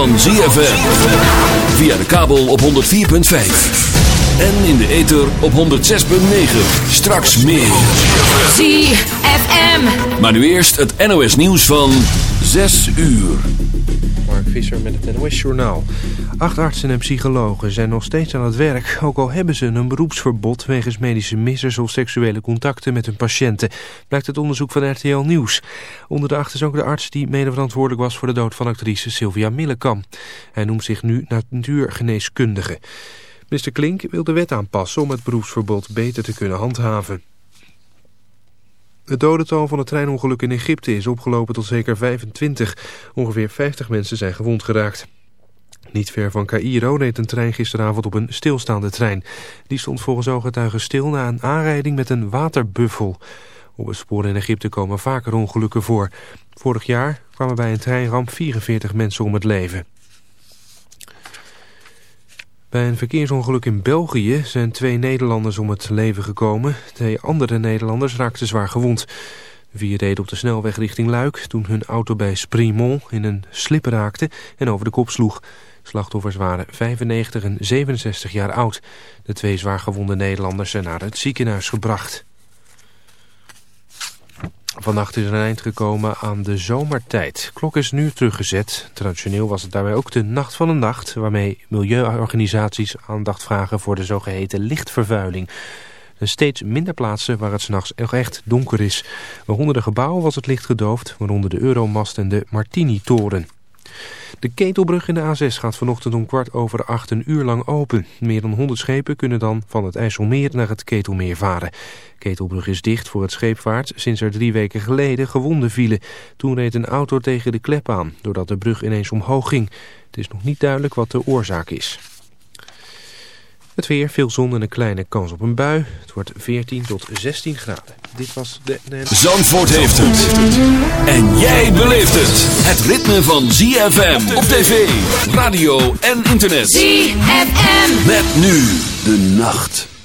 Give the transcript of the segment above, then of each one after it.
van ZFM. Via de kabel op 104.5. En in de ether op 106.9. Straks meer. ZFM. Maar nu eerst het NOS nieuws van 6 uur. Mark Visser met het NOS Journaal. Acht artsen en psychologen zijn nog steeds aan het werk... ook al hebben ze een beroepsverbod... wegens medische missers of seksuele contacten met hun patiënten... blijkt het onderzoek van RTL Nieuws. Onder de acht is ook de arts die mede verantwoordelijk was... voor de dood van actrice Sylvia Millekam. Hij noemt zich nu natuurgeneeskundige. Mr. Klink wil de wet aanpassen... om het beroepsverbod beter te kunnen handhaven. Het dodental van het treinongeluk in Egypte is opgelopen tot zeker 25. Ongeveer 50 mensen zijn gewond geraakt. Niet ver van Cairo reed een trein gisteravond op een stilstaande trein. Die stond volgens ooggetuigen stil na een aanrijding met een waterbuffel. Op het spoor in Egypte komen vaker ongelukken voor. Vorig jaar kwamen bij een treinramp 44 mensen om het leven. Bij een verkeersongeluk in België zijn twee Nederlanders om het leven gekomen. Twee andere Nederlanders raakten zwaar gewond. Vier reden op de snelweg richting Luik toen hun auto bij Sprimont in een slip raakte en over de kop sloeg. Slachtoffers waren 95 en 67 jaar oud. De twee zwaargewonde Nederlanders zijn naar het ziekenhuis gebracht. Vannacht is er een eind gekomen aan de zomertijd. Klok is nu teruggezet. Traditioneel was het daarbij ook de nacht van de nacht... waarmee milieuorganisaties aandacht vragen voor de zogeheten lichtvervuiling. Er steeds minder plaatsen waar het s'nachts echt donker is. Bij honderden gebouwen was het licht gedoofd, waaronder de Euromast en de Martini-toren. De ketelbrug in de A6 gaat vanochtend om kwart over acht een uur lang open. Meer dan 100 schepen kunnen dan van het IJsselmeer naar het Ketelmeer varen. Ketelbrug is dicht voor het scheepvaart sinds er drie weken geleden gewonden vielen. Toen reed een auto tegen de klep aan, doordat de brug ineens omhoog ging. Het is nog niet duidelijk wat de oorzaak is. Het weer, veel zon en een kleine kans op een bui. Het wordt 14 tot 16 graden. Dit was de... Zandvoort heeft het. En jij beleeft het. Het ritme van ZFM op tv, radio en internet. ZFM. Met nu de nacht.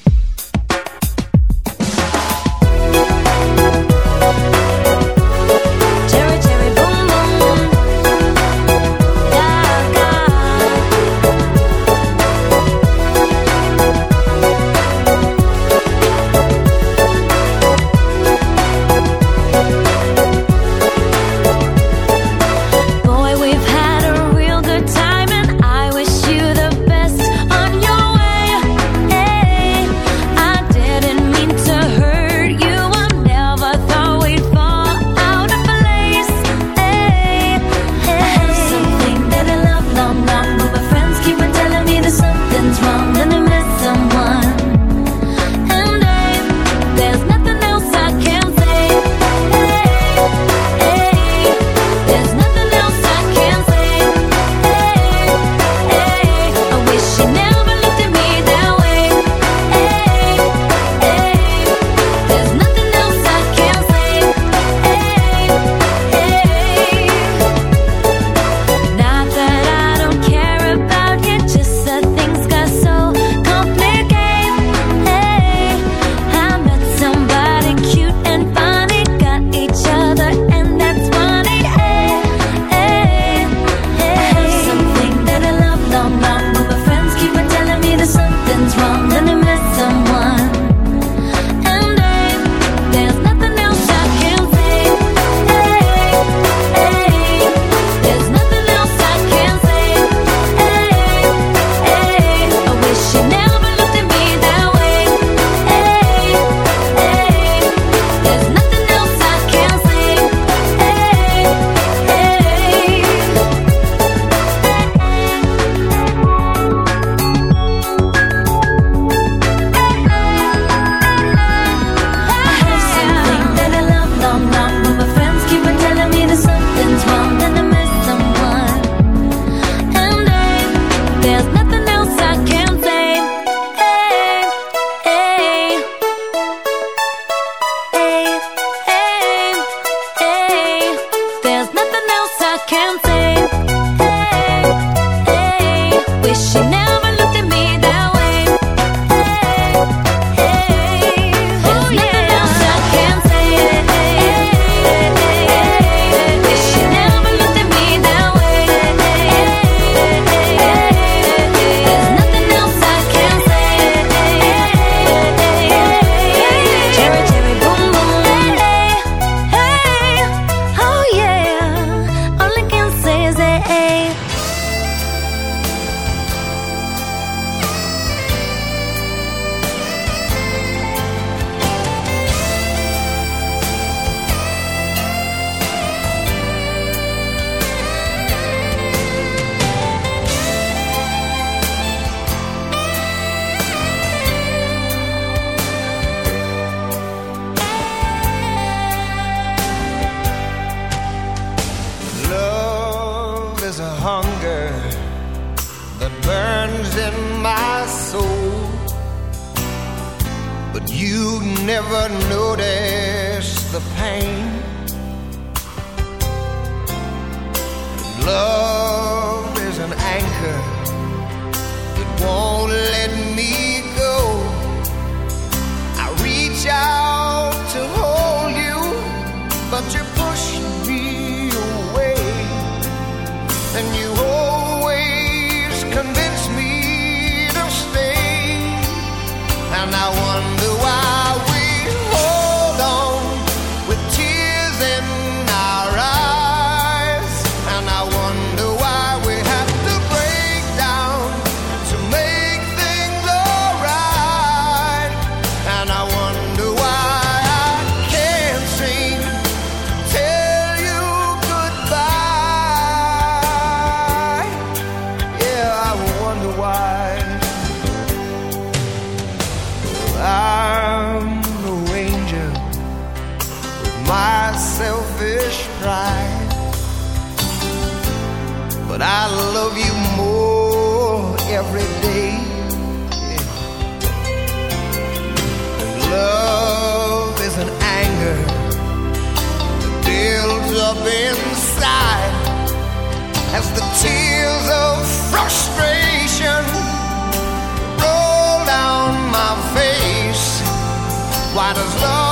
Why does love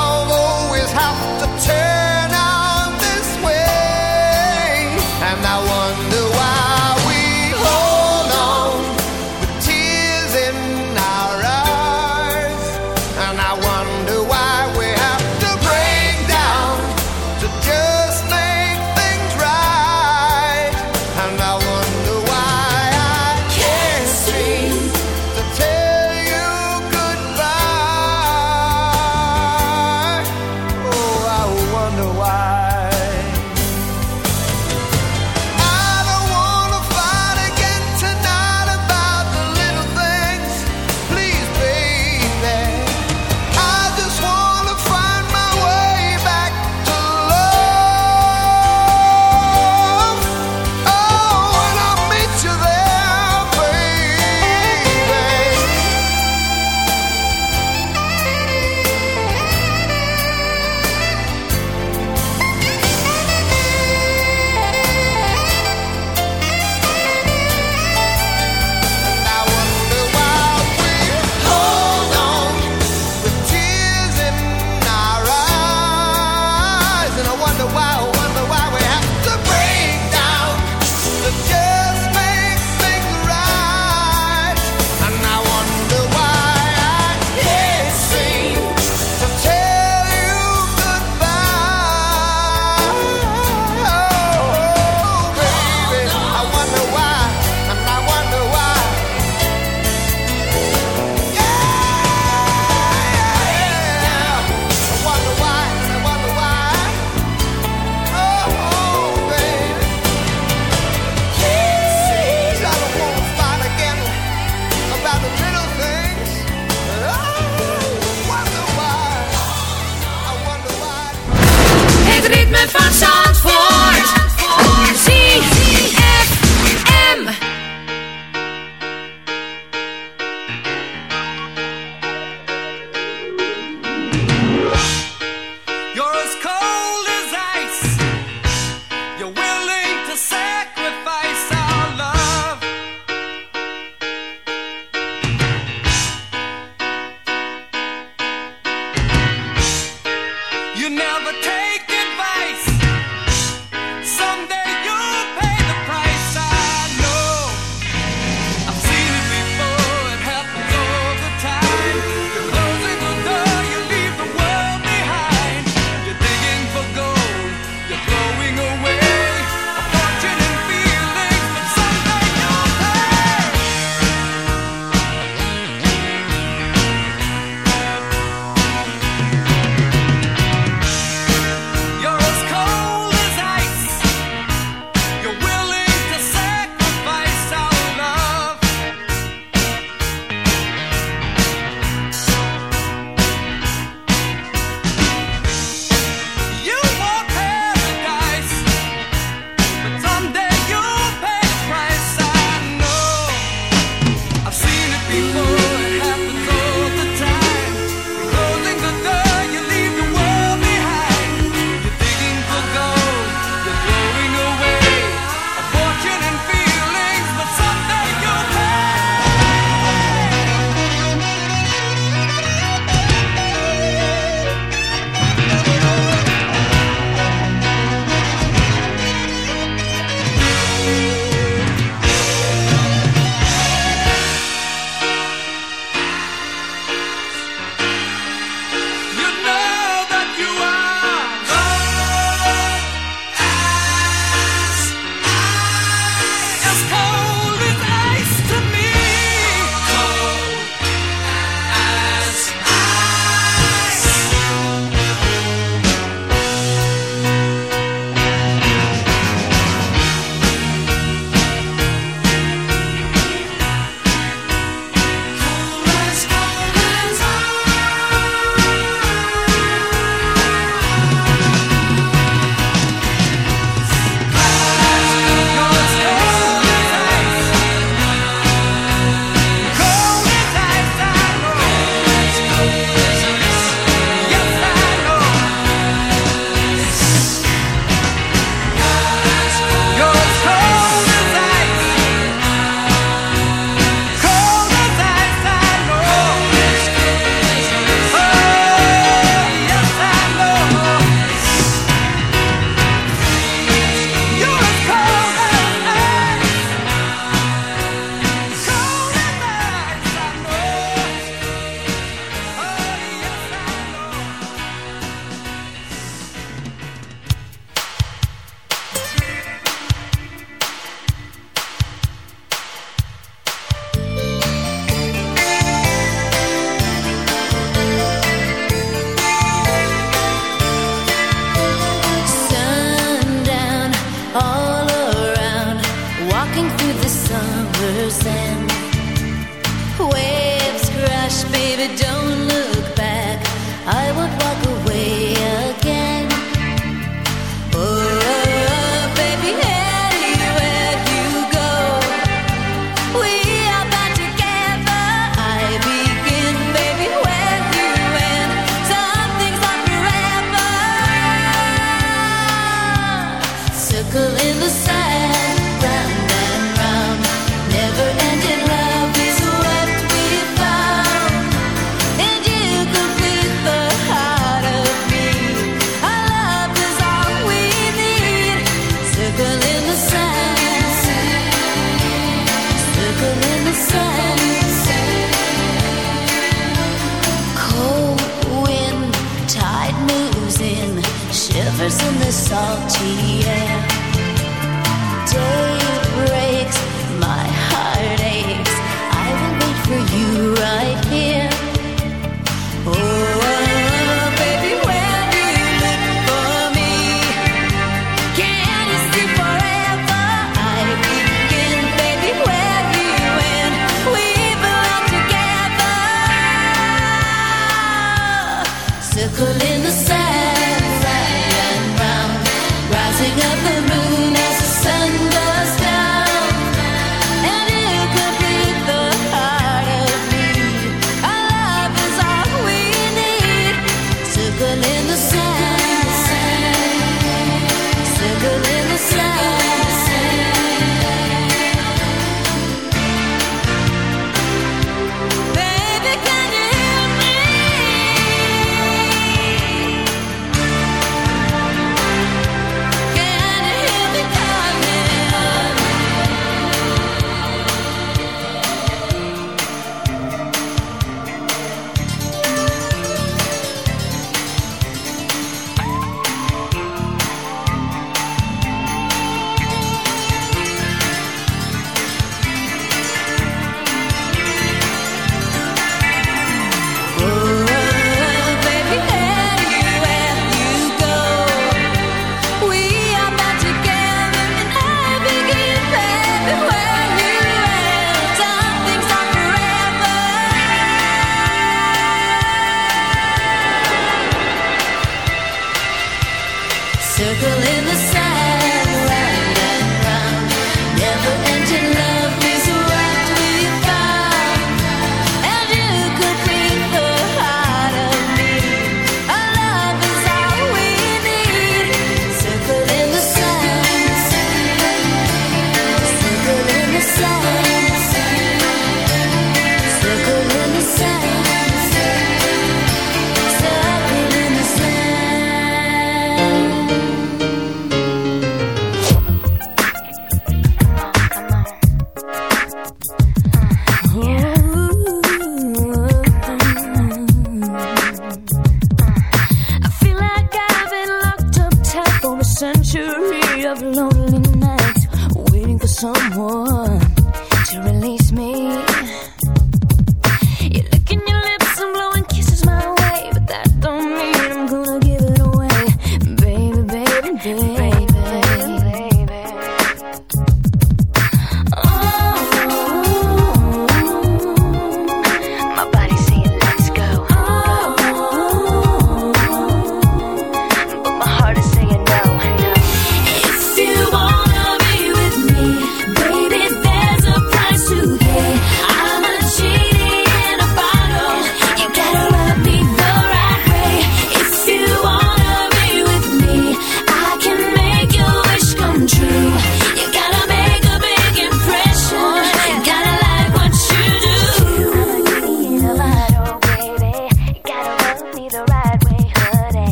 salty. Yeah.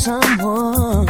someone.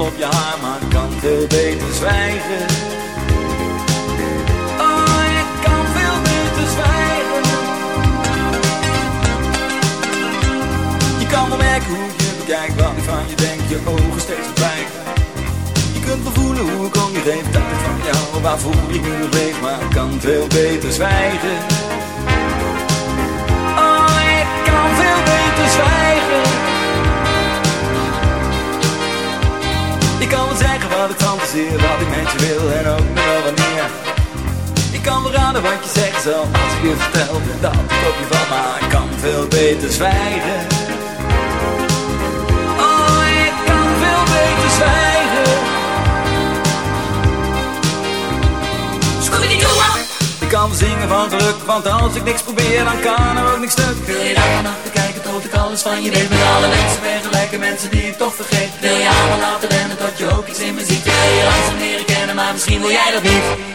op je haar, maar kan veel beter zwijgen. Oh, ik kan veel beter zwijgen. Je kan wel merken hoe je bekijk, wat ik van je denk, je ogen steeds verdwijgen. Je kunt wel voelen hoe ik om je geef, dat van jou, waarvoor ik nu nog leef, maar ik kan veel beter zwijgen. Oh, ik kan veel Ik kan wel zeggen wat ik fantaseer, wat ik met je wil en ook nog wel wanneer. Ik kan wel raden wat je zeggen zal als ik je vertel dat ik op je val, maar ik kan veel beter zwijgen. Oh, ik kan veel beter zwijgen. Ik kan wel zingen van geluk, want als ik niks probeer, dan kan er ook niks stuk. Wil je daar te tot ik alles van je weet Met alle mensen ben gelijke mensen die ik toch vergeet Wil je allemaal laten rennen tot je ook iets in me ziet Wil je langzaam leren kennen, maar misschien wil jij dat niet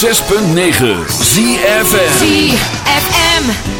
106.9 ZFM ZFM